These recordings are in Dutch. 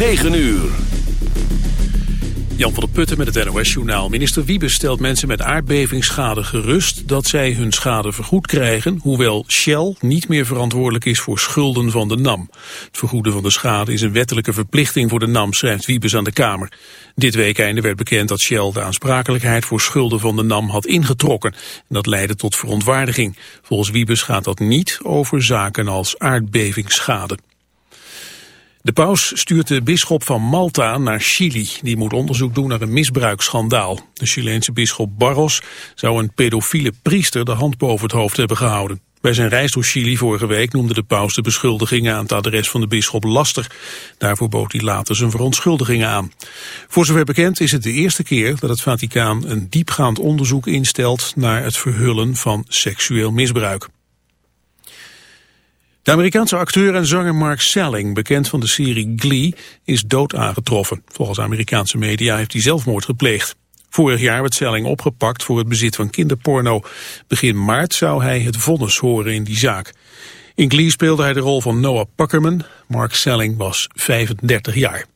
9 uur. Jan van der Putten met het NOS-journaal. Minister Wiebes stelt mensen met aardbevingsschade gerust dat zij hun schade vergoed krijgen, hoewel Shell niet meer verantwoordelijk is voor schulden van de NAM. Het vergoeden van de schade is een wettelijke verplichting voor de NAM, schrijft Wiebes aan de Kamer. Dit weekende werd bekend dat Shell de aansprakelijkheid voor schulden van de NAM had ingetrokken. Dat leidde tot verontwaardiging. Volgens Wiebes gaat dat niet over zaken als aardbevingsschade. De paus stuurt de bisschop van Malta naar Chili. Die moet onderzoek doen naar een misbruiksschandaal. De Chileense bisschop Barros zou een pedofiele priester de hand boven het hoofd hebben gehouden. Bij zijn reis door Chili vorige week noemde de paus de beschuldigingen aan het adres van de bisschop lastig. Daarvoor bood hij later zijn verontschuldigingen aan. Voor zover bekend is het de eerste keer dat het Vaticaan een diepgaand onderzoek instelt naar het verhullen van seksueel misbruik. De Amerikaanse acteur en zanger Mark Selling, bekend van de serie Glee, is dood aangetroffen. Volgens Amerikaanse media heeft hij zelfmoord gepleegd. Vorig jaar werd Selling opgepakt voor het bezit van kinderporno. Begin maart zou hij het vonnis horen in die zaak. In Glee speelde hij de rol van Noah Puckerman. Mark Selling was 35 jaar.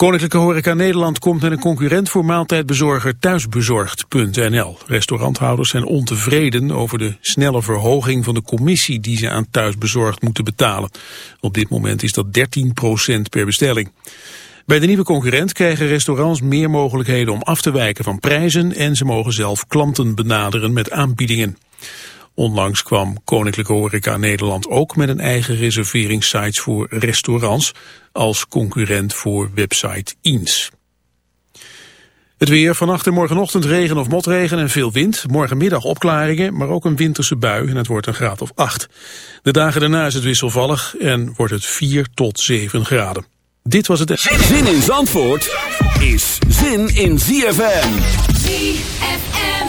Koninklijke Horeca Nederland komt met een concurrent voor maaltijdbezorger thuisbezorgd.nl. Restauranthouders zijn ontevreden over de snelle verhoging van de commissie die ze aan thuisbezorgd moeten betalen. Op dit moment is dat 13% per bestelling. Bij de nieuwe concurrent krijgen restaurants meer mogelijkheden om af te wijken van prijzen en ze mogen zelf klanten benaderen met aanbiedingen. Onlangs kwam Koninklijke Horeca Nederland ook met een eigen reserveringssite voor restaurants als concurrent voor website Eens. Het weer, vannacht en morgenochtend regen of motregen en veel wind. Morgenmiddag opklaringen, maar ook een winterse bui en het wordt een graad of 8. De dagen daarna is het wisselvallig en wordt het 4 tot 7 graden. Dit was het... Zin in Zandvoort is zin in ZFM. ZFM.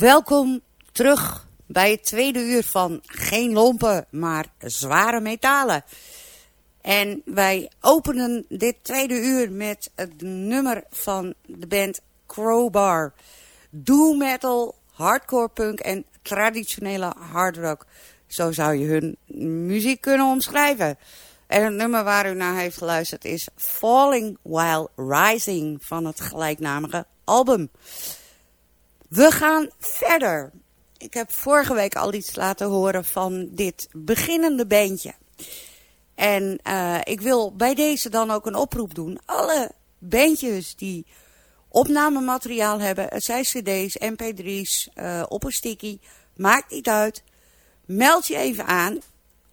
Welkom terug bij het tweede uur van Geen Lompen, maar Zware Metalen. En wij openen dit tweede uur met het nummer van de band Crowbar. Doom metal, hardcore punk en traditionele hard rock. Zo zou je hun muziek kunnen omschrijven. En het nummer waar u naar heeft geluisterd is Falling While Rising van het gelijknamige album. We gaan verder. Ik heb vorige week al iets laten horen van dit beginnende bandje. En uh, ik wil bij deze dan ook een oproep doen. Alle bandjes die opnamemateriaal hebben, het zijn cd's, mp3's, uh, op een sticky, maakt niet uit. Meld je even aan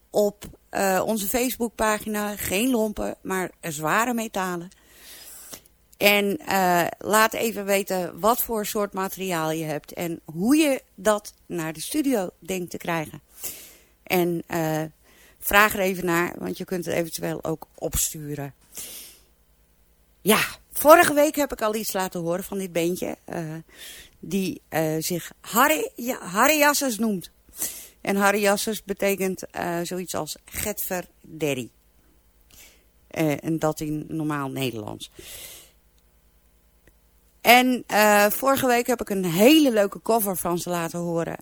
op uh, onze Facebookpagina. Geen lompen, maar zware metalen. En uh, laat even weten wat voor soort materiaal je hebt en hoe je dat naar de studio denkt te krijgen. En uh, vraag er even naar, want je kunt het eventueel ook opsturen. Ja, vorige week heb ik al iets laten horen van dit beentje. Uh, die zich Harry, ja, noemt. En Harry Jasses betekent zoiets als Getver en dat in normaal Nederlands. En uh, vorige week heb ik een hele leuke cover van ze laten horen.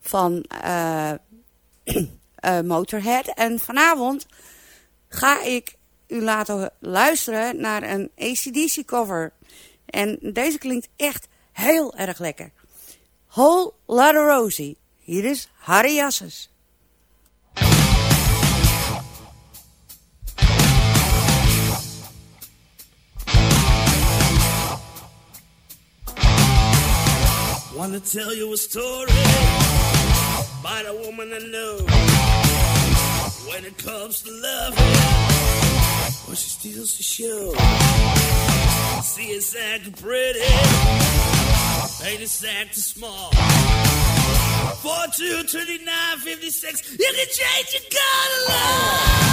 Van uh, uh, Motorhead. En vanavond ga ik u laten luisteren naar een ACDC cover. En deze klinkt echt heel erg lekker. Whole Lotta Rosie. Hier is Harry Jasses. I wanna tell you a story about a woman I know. When it comes to loving, well, she steals the show. See, it's acting pretty, ain't it's acting small. 4 2 29 56, you can change your color.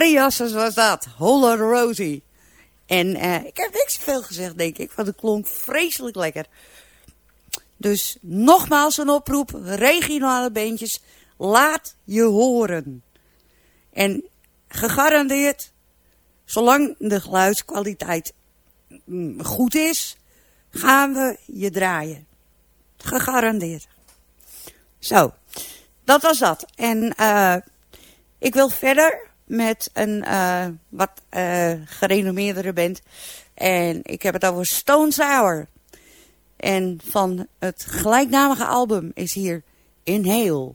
Harry Jassers was dat. Holler Rosie. En uh, ik heb niks veel gezegd, denk ik. Want het klonk vreselijk lekker. Dus nogmaals een oproep. Regionale beentjes. Laat je horen. En gegarandeerd, zolang de geluidskwaliteit mm, goed is, gaan we je draaien. Gegarandeerd. Zo, dat was dat. En uh, ik wil verder met een uh, wat uh, gerenommeerdere band. En ik heb het over Stone Sour. En van het gelijknamige album is hier Inhale.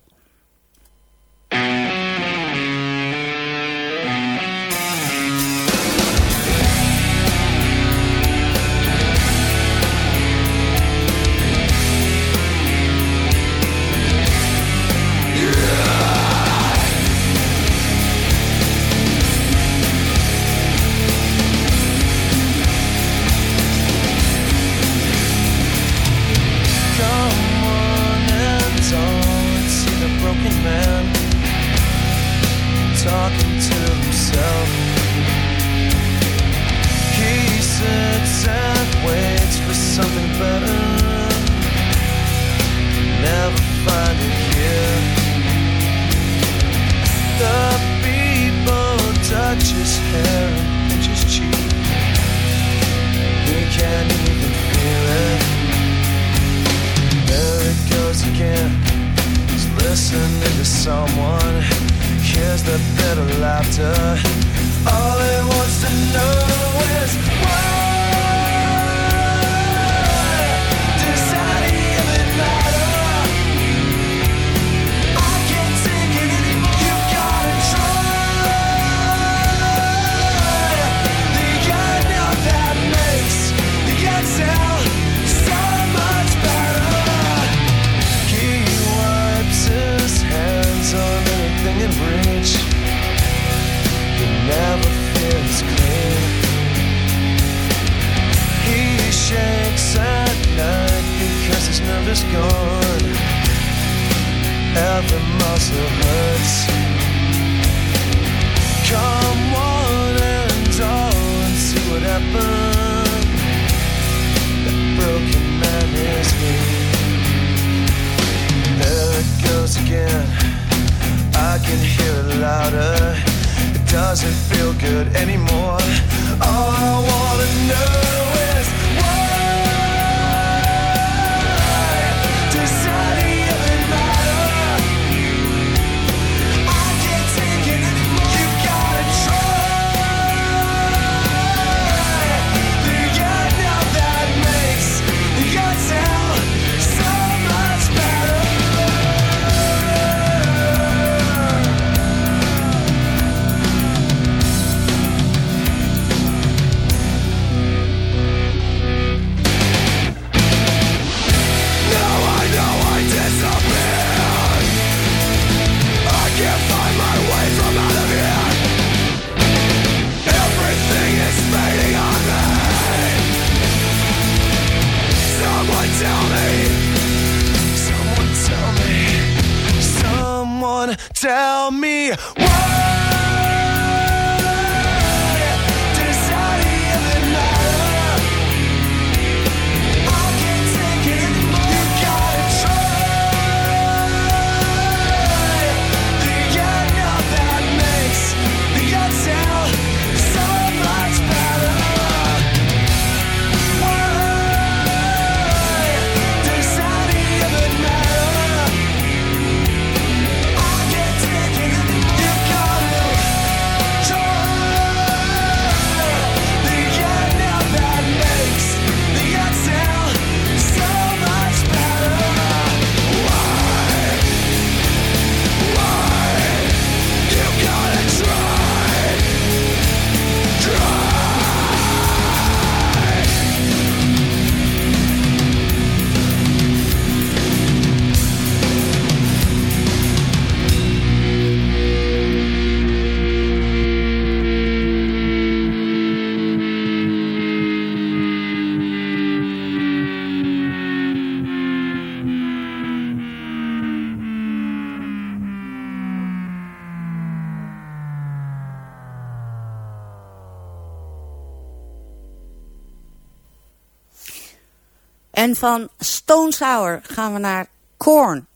En van Stone Sour gaan we naar Korn.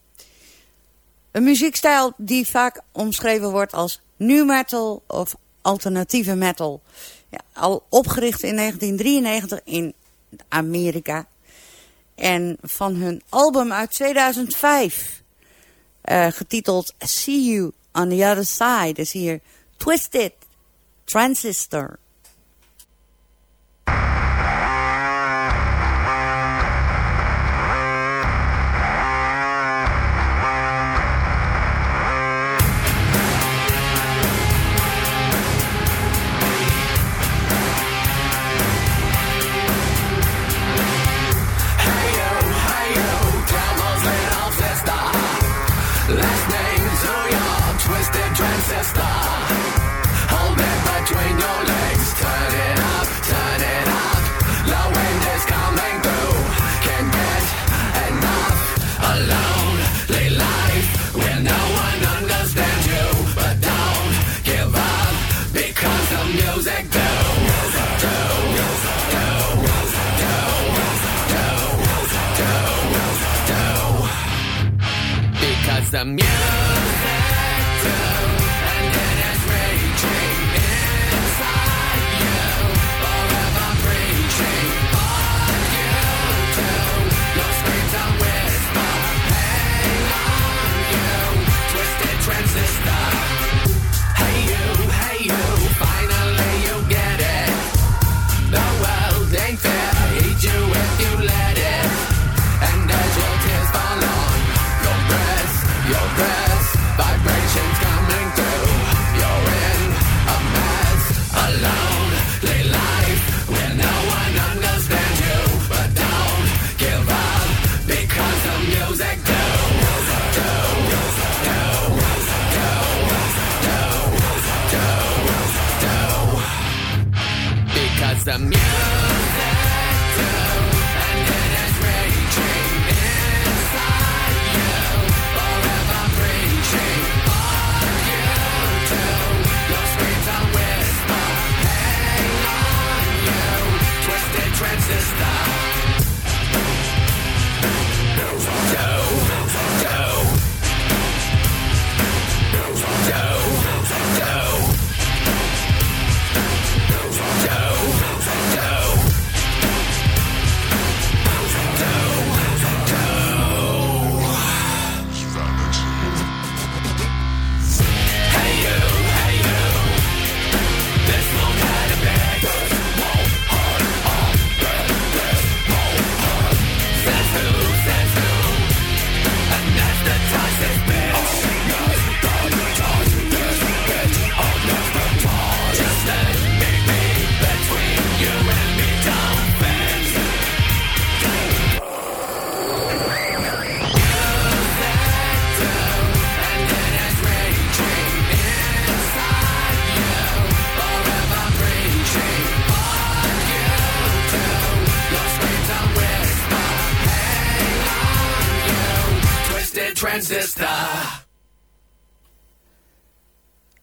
Een muziekstijl die vaak omschreven wordt als new metal of alternatieve metal. Ja, al opgericht in 1993 in Amerika. En van hun album uit 2005, uh, eh, getiteld See You on the Other Side, is hier Twisted Transistor. The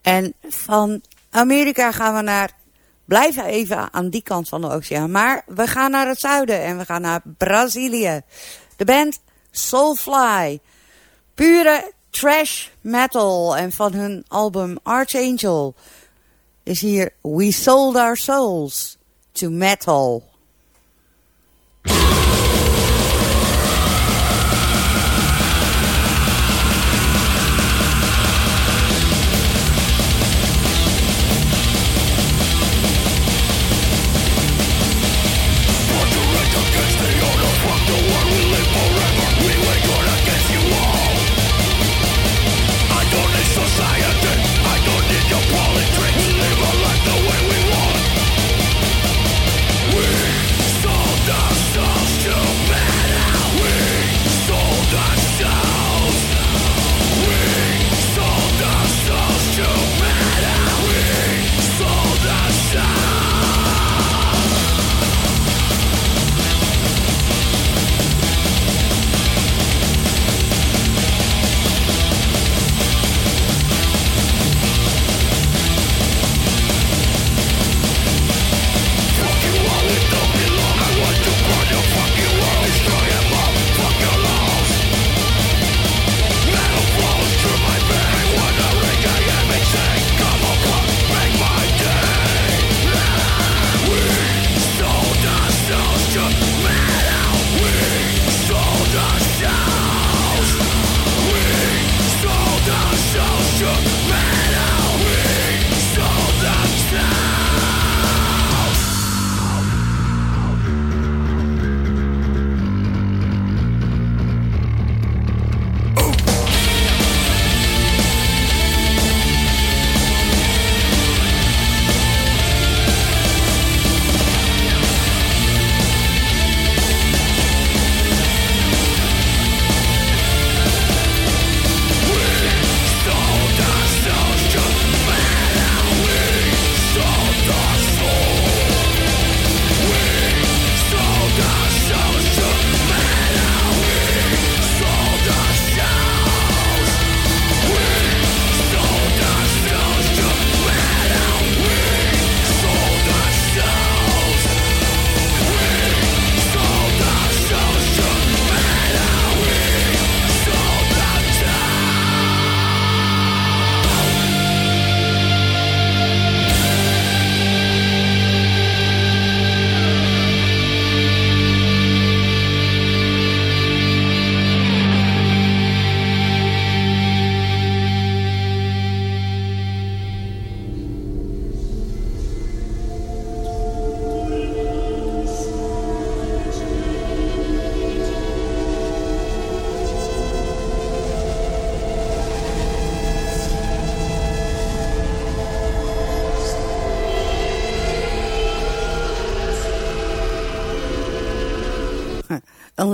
En van Amerika gaan we naar... Blijven even aan die kant van de oceaan. Maar we gaan naar het zuiden en we gaan naar Brazilië. De band Soulfly. Pure trash metal. En van hun album Archangel is hier We Sold Our Souls to Metal.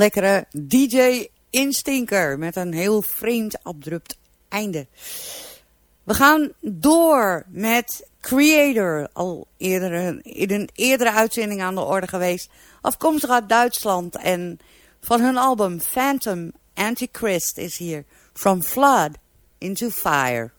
Lekkere DJ instinker met een heel vreemd abrupt einde. We gaan door met Creator, al eerder, in een eerdere uitzending aan de orde geweest. Afkomstig uit Duitsland en van hun album Phantom Antichrist is hier From Flood into Fire.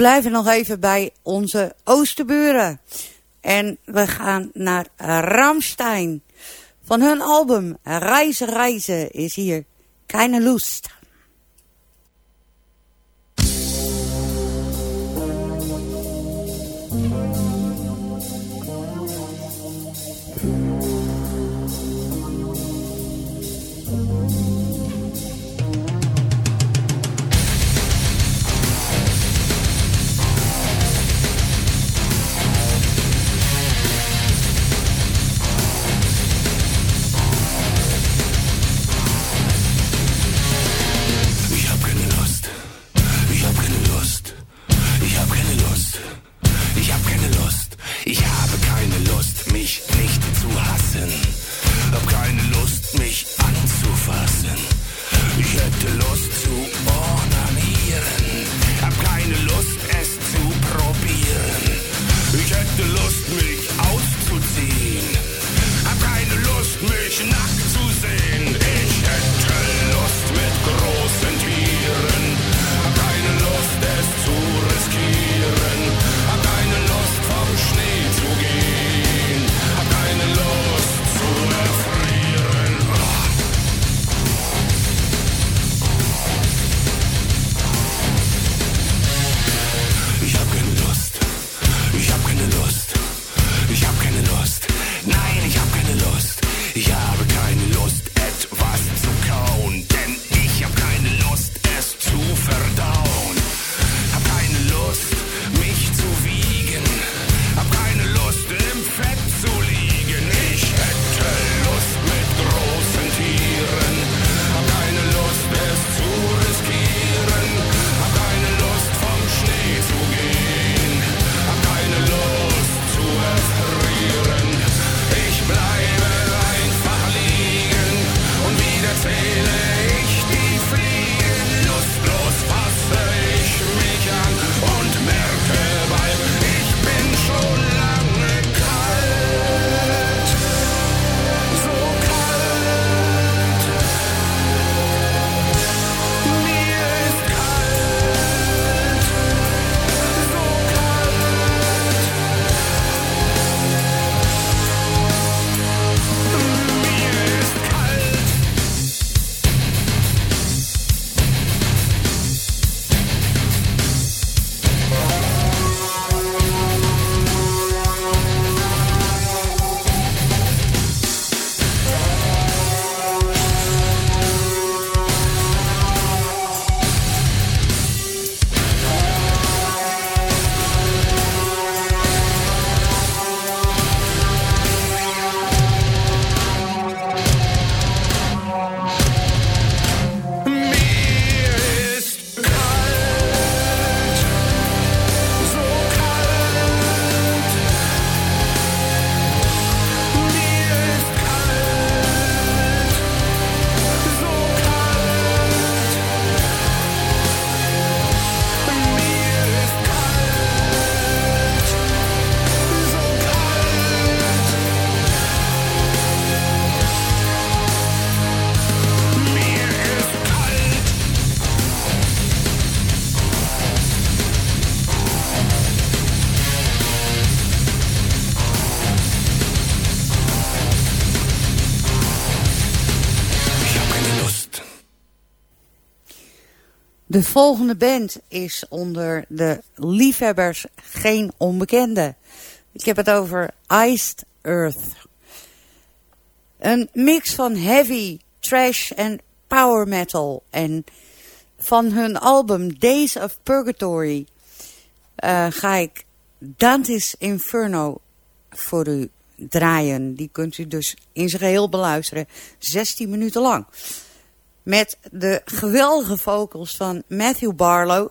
Blijven nog even bij onze oosterburen. En we gaan naar Ramstein. Van hun album Reizen Reizen is hier Keine Lust. De volgende band is onder de liefhebbers geen onbekende. Ik heb het over Iced Earth. Een mix van heavy, trash en power metal. En van hun album Days of Purgatory uh, ga ik Dante's Inferno voor u draaien. Die kunt u dus in zijn geheel beluisteren. 16 minuten lang. Met de geweldige vocals van Matthew Barlow.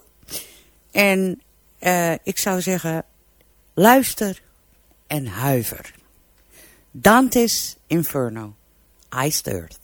En uh, ik zou zeggen, luister en huiver. Dante's Inferno, Iced Earth.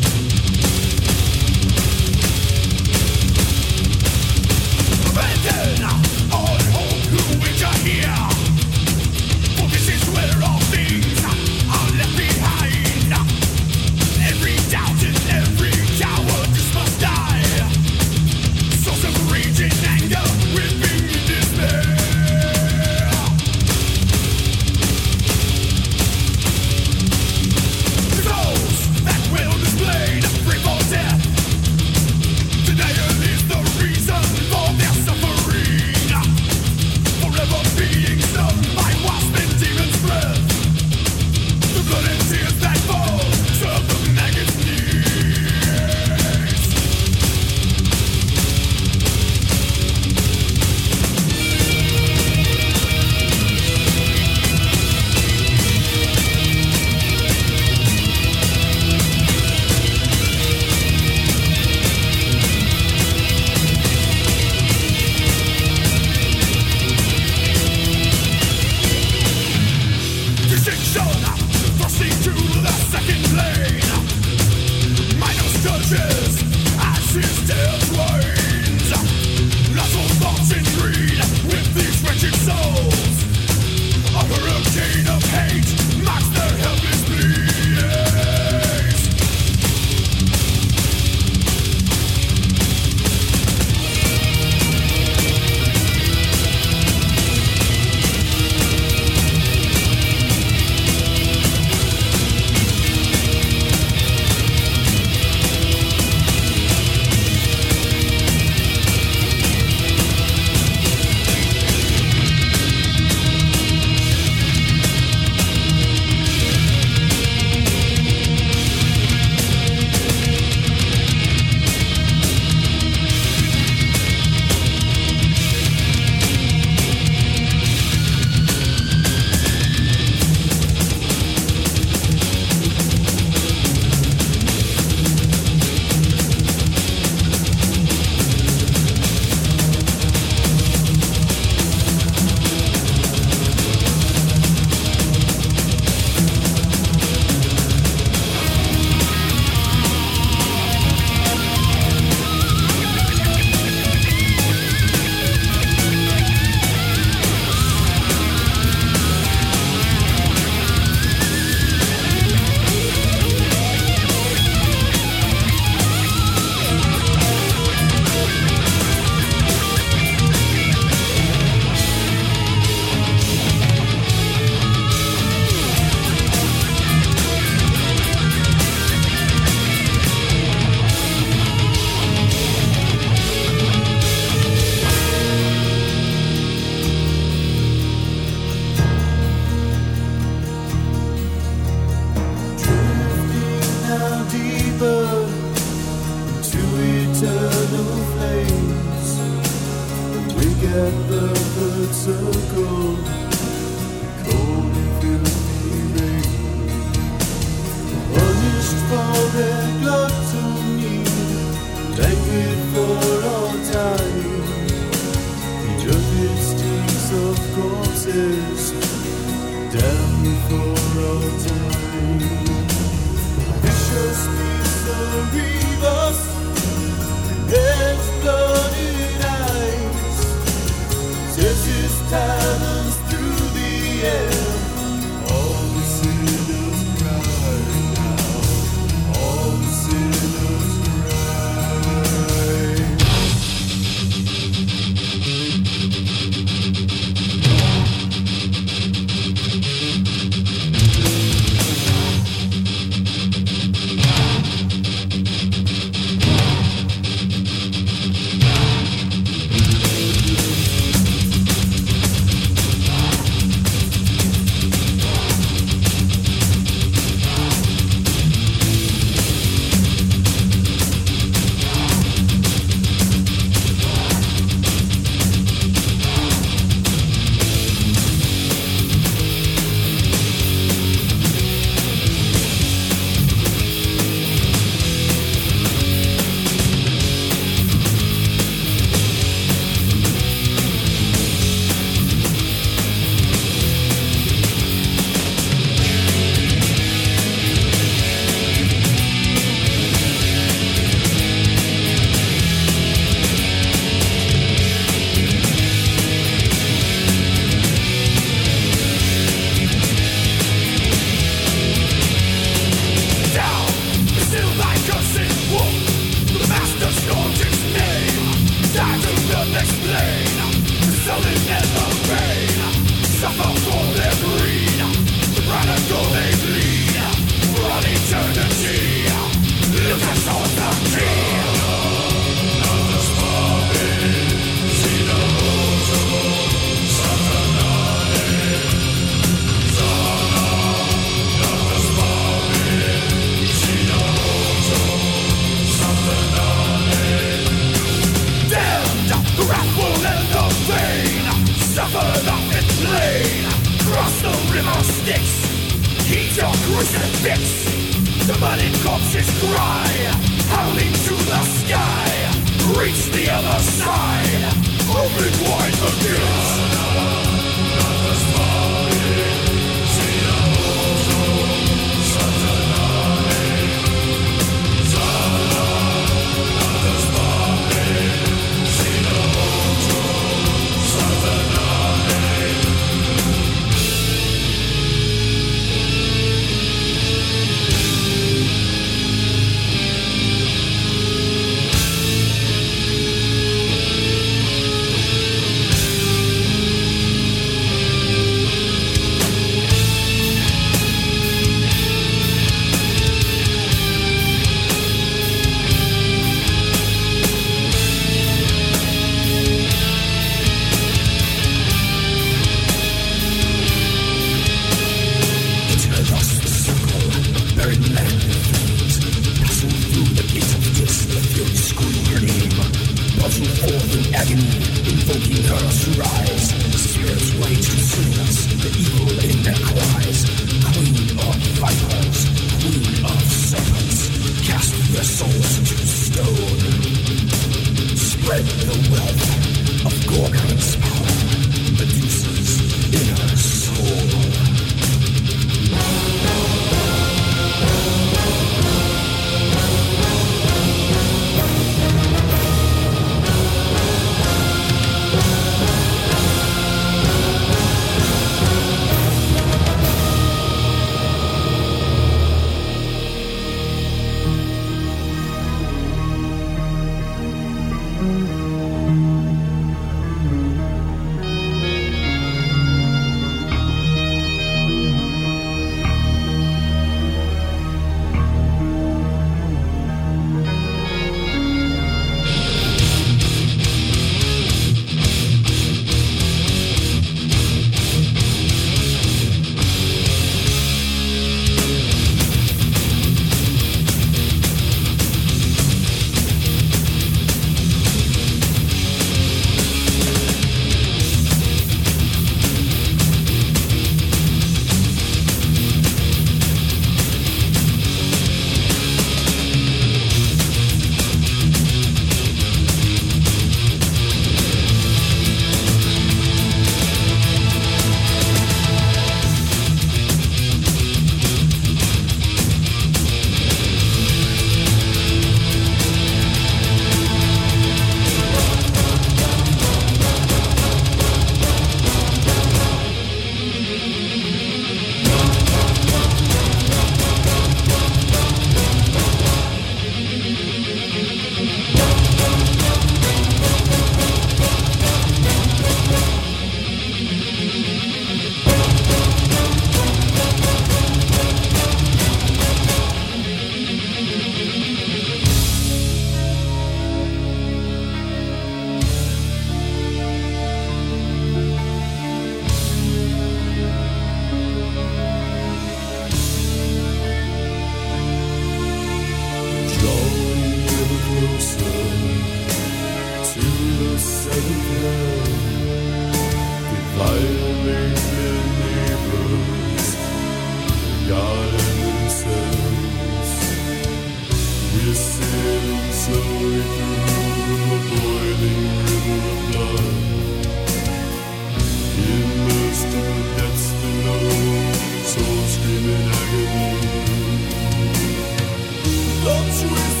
It's worth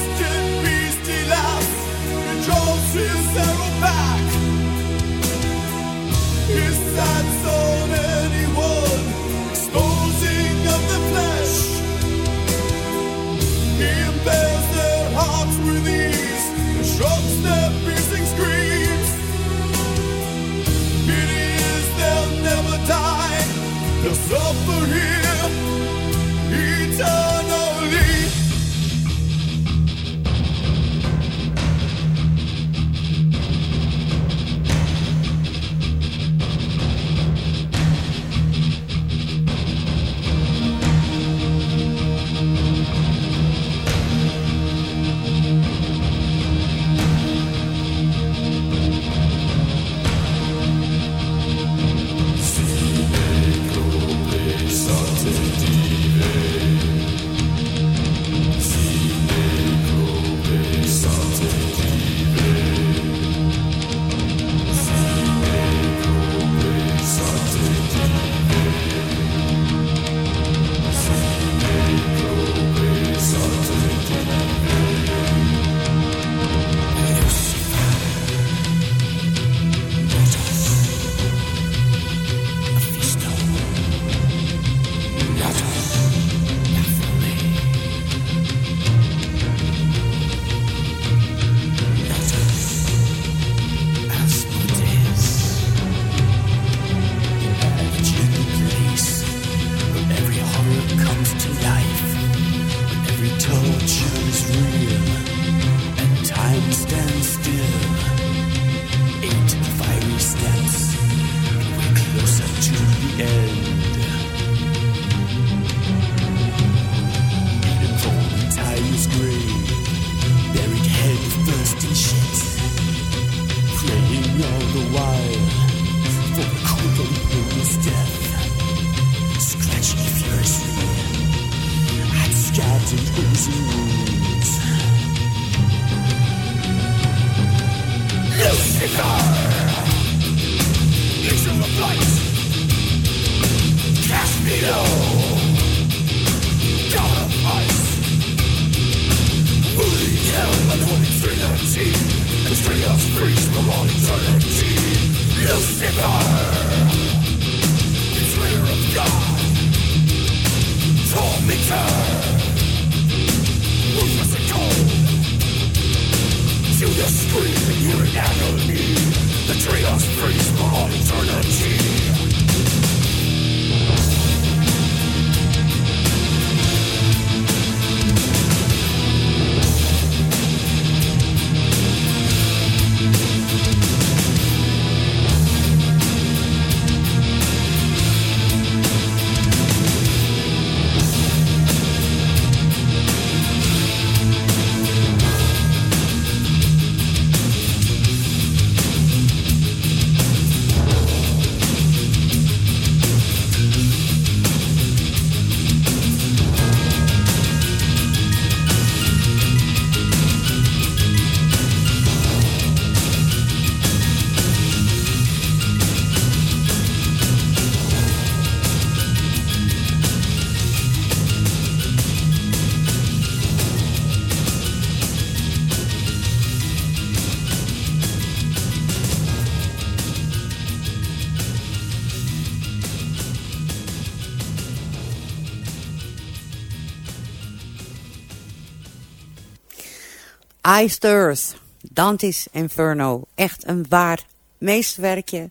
Iced Dante's Inferno. Echt een waar meesterwerkje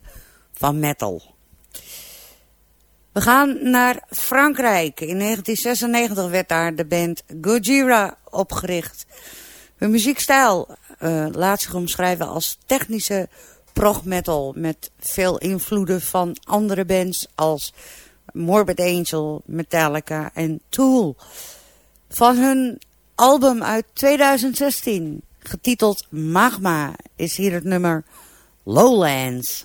van metal. We gaan naar Frankrijk. In 1996 werd daar de band Gojira opgericht. Hun muziekstijl uh, laat zich omschrijven als technische prog metal met veel invloeden van andere bands als Morbid Angel, Metallica en Tool. Van hun album uit 2016, getiteld Magma, is hier het nummer Lowlands.